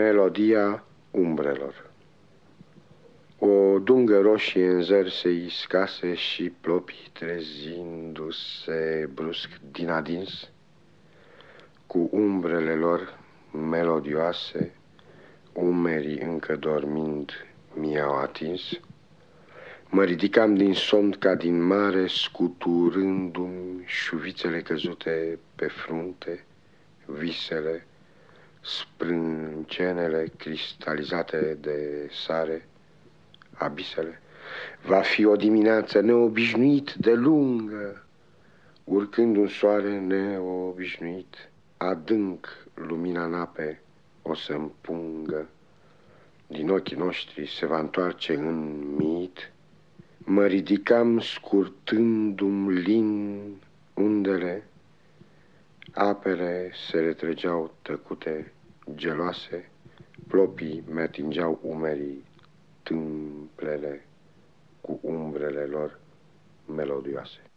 Melodia umbrelor O dungă roșie în zăr se iscase și plopi trezindu-se brusc din adins, cu umbrele lor melodioase, umerii încă dormind mi-au atins. Mă ridicam din somn ca din mare, scuturându-mi șuvițele căzute pe frunte, visele, sprâncenele cristalizate de sare, abisele. Va fi o dimineață neobișnuit de lungă, urcând un soare neobișnuit, adânc lumina în ape o să împungă, din ochii noștri se va întoarce în mit, mă ridicam scurtându-mi lin undele, Apele se retrăgeau tăcute, geloase, plopii mi atingeau umerii, tâmplele cu umbrele lor melodioase.